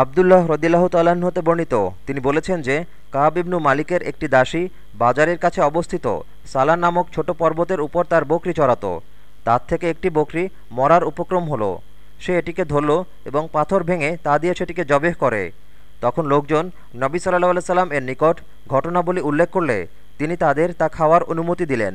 আবদুল্লাহ রদিল্লাহ তাল্লাহ্ন হতে বর্ণিত। তিনি বলেছেন যে, কাহাব ইবনু মালিকের একটি দাসী বাজারের কাছে অবস্থিত। সালান নামক ছোট পর্বতের উপর তার বকরি চড়াত। তার থেকে একটি বকরি মরার উপক্রম হলো। সে এটিকে ধরল এবং পাথর ভেঙে তা দিয়ে সেটিকে জবেহ করে। তখন লোকজন নবী সাল্লাহ সাল্লাম এর নিকট ঘটনাবলী উল্লেখ করলে তিনি তাদের তা খাওয়ার অনুমতি দিলেন।